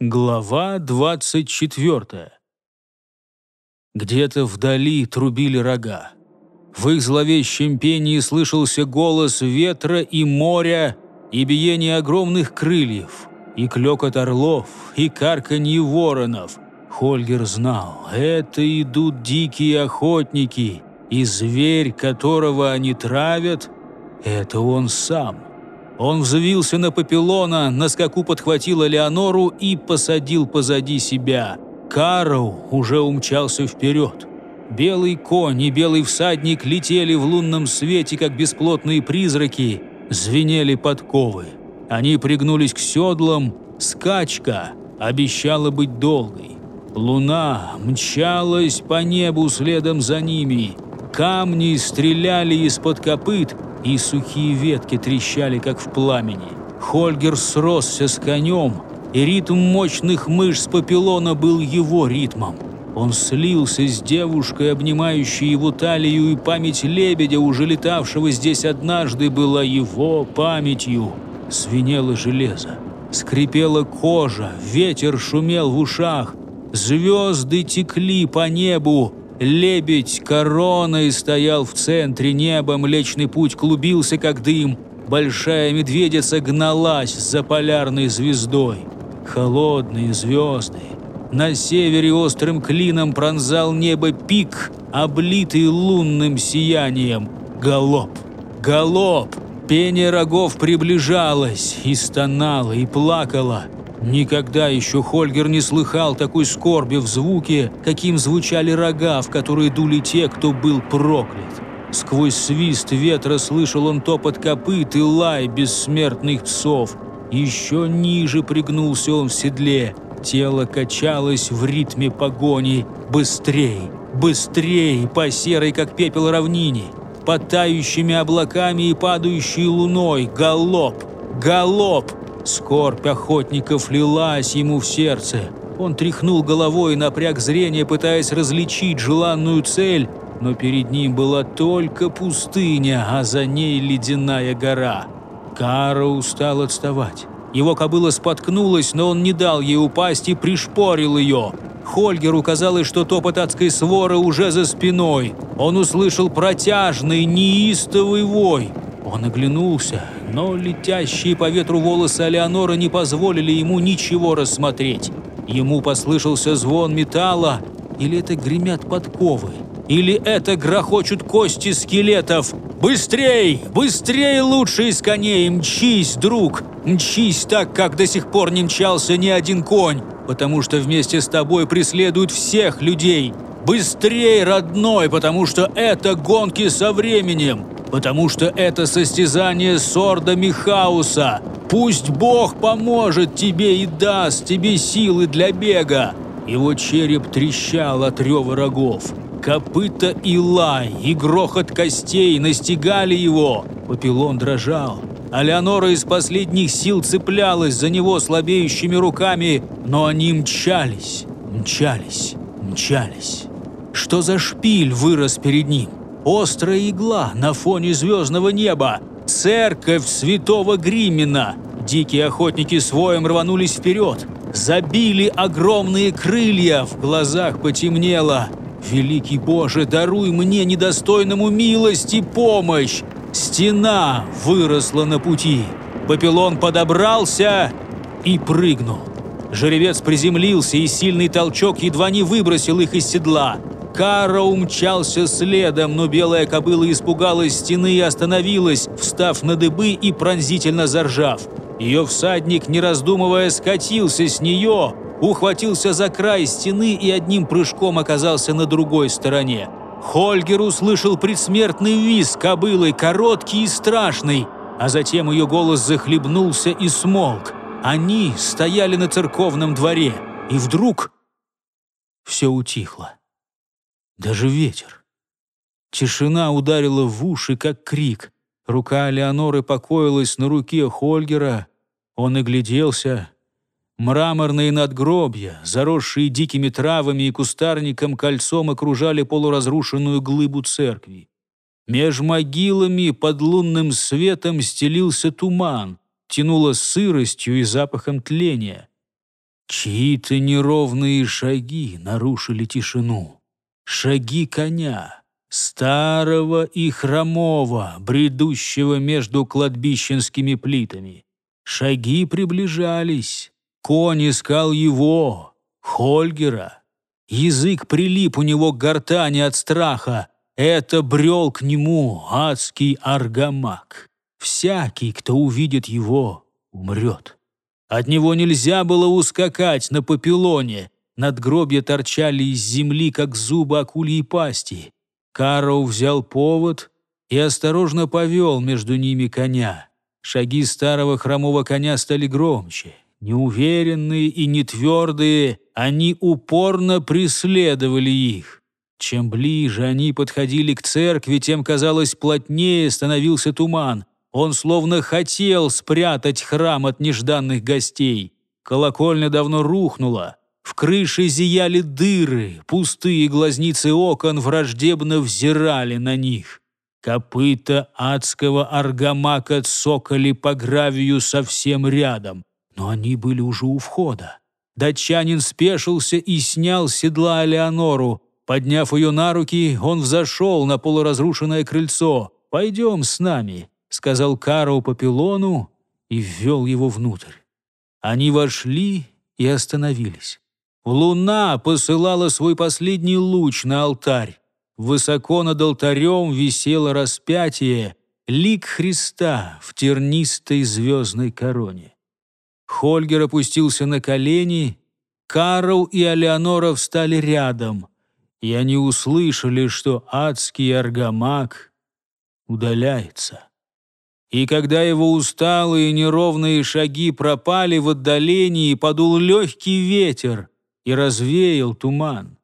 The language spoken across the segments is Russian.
Глава 24. Где-то вдали трубили рога. В их зловещем пении слышался голос ветра и моря, и биение огромных крыльев, и клёкот орлов, и карканье воронов. Хольгер знал, это идут дикие охотники, и зверь, которого они травят, это он сам. Он взвился на Папилона, на скаку подхватил Леонору и посадил позади себя. Карл уже умчался вперед. Белый конь и белый всадник летели в лунном свете, как бесплотные призраки, звенели подковы. Они пригнулись к седлам, скачка обещала быть долгой. Луна мчалась по небу следом за ними. Камни стреляли из-под копыт – и сухие ветки трещали, как в пламени. Хольгер сросся с конем, и ритм мощных мышц Папилона был его ритмом. Он слился с девушкой, обнимающей его талию, и память лебедя, уже летавшего здесь однажды, была его памятью. Свинело железо, скрипела кожа, ветер шумел в ушах, звезды текли по небу, Лебедь короной стоял в центре неба, Млечный путь клубился, как дым. Большая медведица гналась за полярной звездой. Холодные звезды. На севере острым клином пронзал небо пик, облитый лунным сиянием. Галоп! Галоп! Пение рогов приближалось и стонало, и плакало. Никогда еще Хольгер не слыхал такой скорби в звуке, каким звучали рога, в которые дули те, кто был проклят. Сквозь свист ветра слышал он топот копыт и лай бессмертных псов. Еще ниже пригнулся он в седле. Тело качалось в ритме погони. Быстрей, быстрей, по серой, как пепел равнине. Под тающими облаками и падающей луной. Галоп, галоп. Скорбь охотников лилась ему в сердце. Он тряхнул головой и напряг зрение, пытаясь различить желанную цель, но перед ним была только пустыня, а за ней ледяная гора. Кара устал отставать. Его кобыла споткнулась, но он не дал ей упасть и пришпорил ее. Хольгеру казалось, что топот адской своры уже за спиной. Он услышал протяжный, неистовый вой. Он оглянулся, но летящие по ветру волосы Алеонора не позволили ему ничего рассмотреть. Ему послышался звон металла, или это гремят подковы, или это грохочут кости скелетов. «Быстрей! Быстрей, лучший из коней! Мчись, друг! Мчись так, как до сих пор не мчался ни один конь, потому что вместе с тобой преследуют всех людей! Быстрей, родной, потому что это гонки со временем!» Потому что это состязание с ордами хаоса. Пусть Бог поможет тебе и даст тебе силы для бега». Его череп трещал от рева рогов. Копыта и лай, и грохот костей настигали его. Папилон дрожал. А Леонора из последних сил цеплялась за него слабеющими руками, но они мчались, мчались, мчались. Что за шпиль вырос перед ним? Острая игла на фоне звездного неба. Церковь святого Гримина. Дикие охотники своим рванулись вперед. Забили огромные крылья, в глазах потемнело. «Великий Боже, даруй мне, недостойному милости, помощь!» Стена выросла на пути. Папилон подобрался и прыгнул. Жеребец приземлился, и сильный толчок едва не выбросил их из седла. Кара умчался следом, но белая кобыла испугалась стены и остановилась, встав на дыбы и пронзительно заржав. Ее всадник, не раздумывая, скатился с нее, ухватился за край стены и одним прыжком оказался на другой стороне. Хольгер услышал предсмертный визг кобылы, короткий и страшный, а затем ее голос захлебнулся и смолк. Они стояли на церковном дворе, и вдруг все утихло даже ветер. Тишина ударила в уши, как крик. Рука Леоноры покоилась на руке Хольгера. Он огляделся. Мраморные надгробья, заросшие дикими травами и кустарником, кольцом окружали полуразрушенную глыбу церкви. Меж могилами под лунным светом стелился туман, тянуло сыростью и запахом тления. Чьи-то неровные шаги нарушили тишину. Шаги коня, старого и хромого, бредущего между кладбищенскими плитами. Шаги приближались. Конь искал его, Хольгера. Язык прилип у него к гортани от страха. Это брел к нему адский аргамак. Всякий, кто увидит его, умрет. От него нельзя было ускакать на папилоне. Надгробья торчали из земли, как зубы акульей пасти. Кароу взял повод и осторожно повел между ними коня. Шаги старого хромого коня стали громче. Неуверенные и нетвердые, они упорно преследовали их. Чем ближе они подходили к церкви, тем, казалось, плотнее становился туман. Он словно хотел спрятать храм от нежданных гостей. Колокольня давно рухнула. В крыше зияли дыры, пустые глазницы окон враждебно взирали на них. Копыта адского аргамака цокали по гравию совсем рядом, но они были уже у входа. Датчанин спешился и снял с седла Алеонору. Подняв ее на руки, он взошел на полуразрушенное крыльцо. «Пойдем с нами», — сказал Кару Папилону и ввел его внутрь. Они вошли и остановились. Луна посылала свой последний луч на алтарь. Высоко над алтарем висело распятие, лик Христа в тернистой звездной короне. Хольгер опустился на колени, Карл и Алеонора встали рядом, и они услышали, что адский аргамак удаляется. И когда его усталые неровные шаги пропали в отдалении, подул легкий ветер и развеял туман.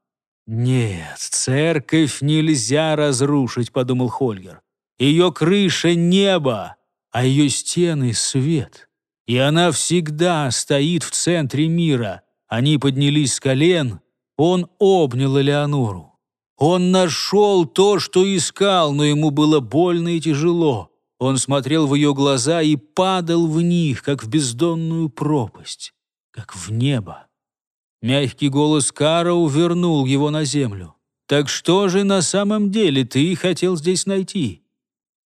«Нет, церковь нельзя разрушить», — подумал Хольгер. «Ее крыша — небо, а ее стены — свет. И она всегда стоит в центре мира». Они поднялись с колен, он обнял Элеонору. Он нашел то, что искал, но ему было больно и тяжело. Он смотрел в ее глаза и падал в них, как в бездонную пропасть, как в небо. Мягкий голос Кароу вернул его на землю. «Так что же на самом деле ты хотел здесь найти?»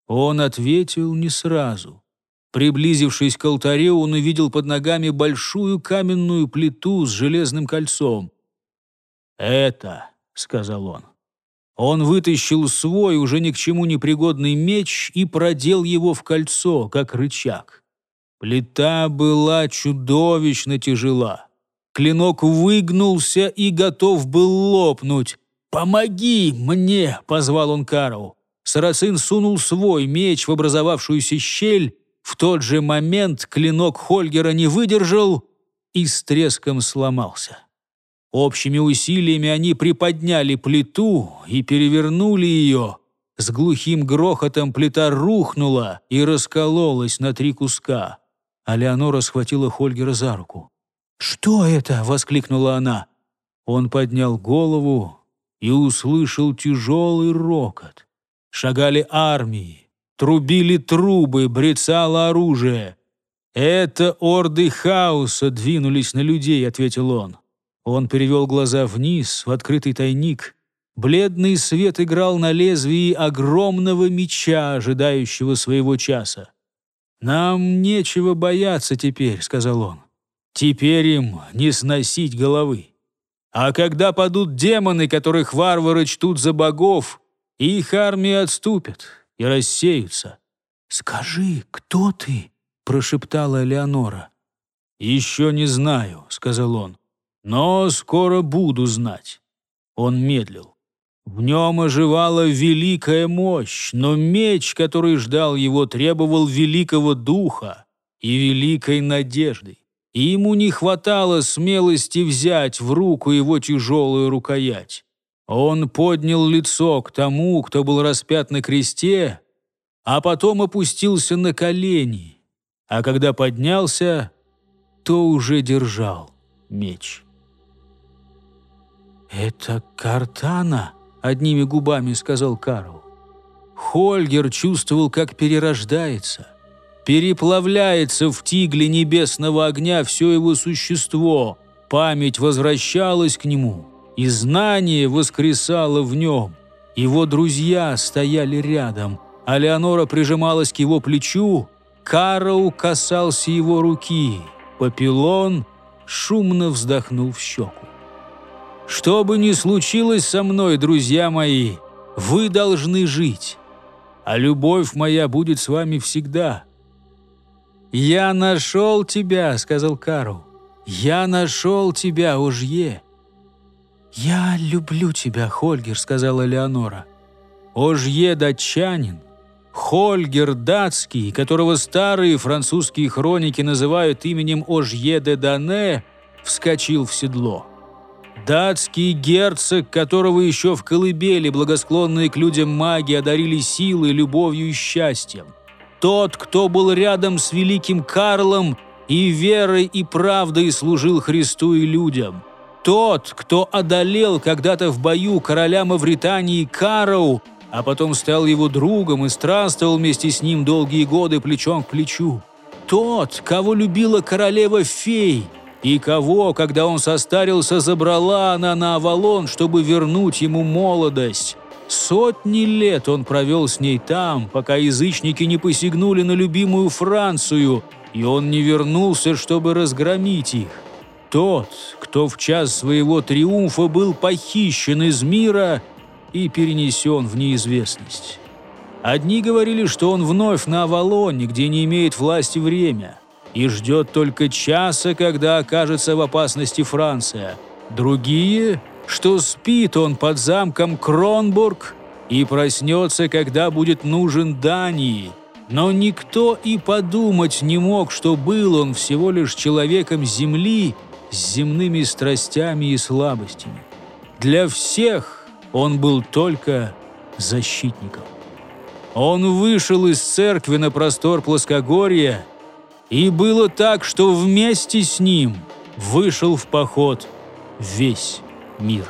Он ответил не сразу. Приблизившись к алтарю, он увидел под ногами большую каменную плиту с железным кольцом. «Это», — сказал он. Он вытащил свой, уже ни к чему не пригодный меч и продел его в кольцо, как рычаг. Плита была чудовищно тяжела. Клинок выгнулся и готов был лопнуть. «Помоги мне!» — позвал он Кару. Сарацин сунул свой меч в образовавшуюся щель. В тот же момент клинок Хольгера не выдержал и с треском сломался. Общими усилиями они приподняли плиту и перевернули ее. С глухим грохотом плита рухнула и раскололась на три куска. А Леонора схватила Хольгера за руку. «Что это?» — воскликнула она. Он поднял голову и услышал тяжелый рокот. Шагали армии, трубили трубы, брецало оружие. «Это орды хаоса двинулись на людей», — ответил он. Он перевел глаза вниз, в открытый тайник. Бледный свет играл на лезвии огромного меча, ожидающего своего часа. «Нам нечего бояться теперь», — сказал он. Теперь им не сносить головы. А когда падут демоны, которых варвары чтут за богов, их армии отступят и рассеются. «Скажи, кто ты?» – прошептала Леонора. «Еще не знаю», – сказал он, – «но скоро буду знать». Он медлил. В нем оживала великая мощь, но меч, который ждал его, требовал великого духа и великой надежды и ему не хватало смелости взять в руку его тяжелую рукоять. Он поднял лицо к тому, кто был распят на кресте, а потом опустился на колени, а когда поднялся, то уже держал меч. «Это Картана», — одними губами сказал Карл. Хольгер чувствовал, как перерождается — переплавляется в тигле небесного огня все его существо. Память возвращалась к нему, и знание воскресало в нем. Его друзья стояли рядом, а Леонора прижималась к его плечу, Кароу касался его руки. Папилон шумно вздохнул в щеку. «Что бы ни случилось со мной, друзья мои, вы должны жить, а любовь моя будет с вами всегда». «Я нашел тебя», — сказал Кару. «Я нашел тебя, Ожье». «Я люблю тебя, Хольгер», — сказала Леонора. Ожье датчанин, Хольгер датский, которого старые французские хроники называют именем Ожье де Дане, вскочил в седло. Датский герцог, которого еще в колыбели благосклонные к людям маги одарили силой, любовью и счастьем. Тот, кто был рядом с великим Карлом и верой и правдой служил Христу и людям. Тот, кто одолел когда-то в бою короля Мавритании Кароу, а потом стал его другом и странствовал вместе с ним долгие годы плечом к плечу. Тот, кого любила королева фей, и кого, когда он состарился, забрала она на Авалон, чтобы вернуть ему молодость. Сотни лет он провел с ней там, пока язычники не посягнули на любимую Францию, и он не вернулся, чтобы разгромить их. Тот, кто в час своего триумфа был похищен из мира и перенесен в неизвестность. Одни говорили, что он вновь на Авалоне, где не имеет власти время, и ждет только часа, когда окажется в опасности Франция. Другие, что спит он под замком Кронбург и проснется, когда будет нужен Дании. Но никто и подумать не мог, что был он всего лишь человеком земли с земными страстями и слабостями. Для всех он был только защитником. Он вышел из церкви на простор плоскогорья, и было так, что вместе с ним вышел в поход весь мир.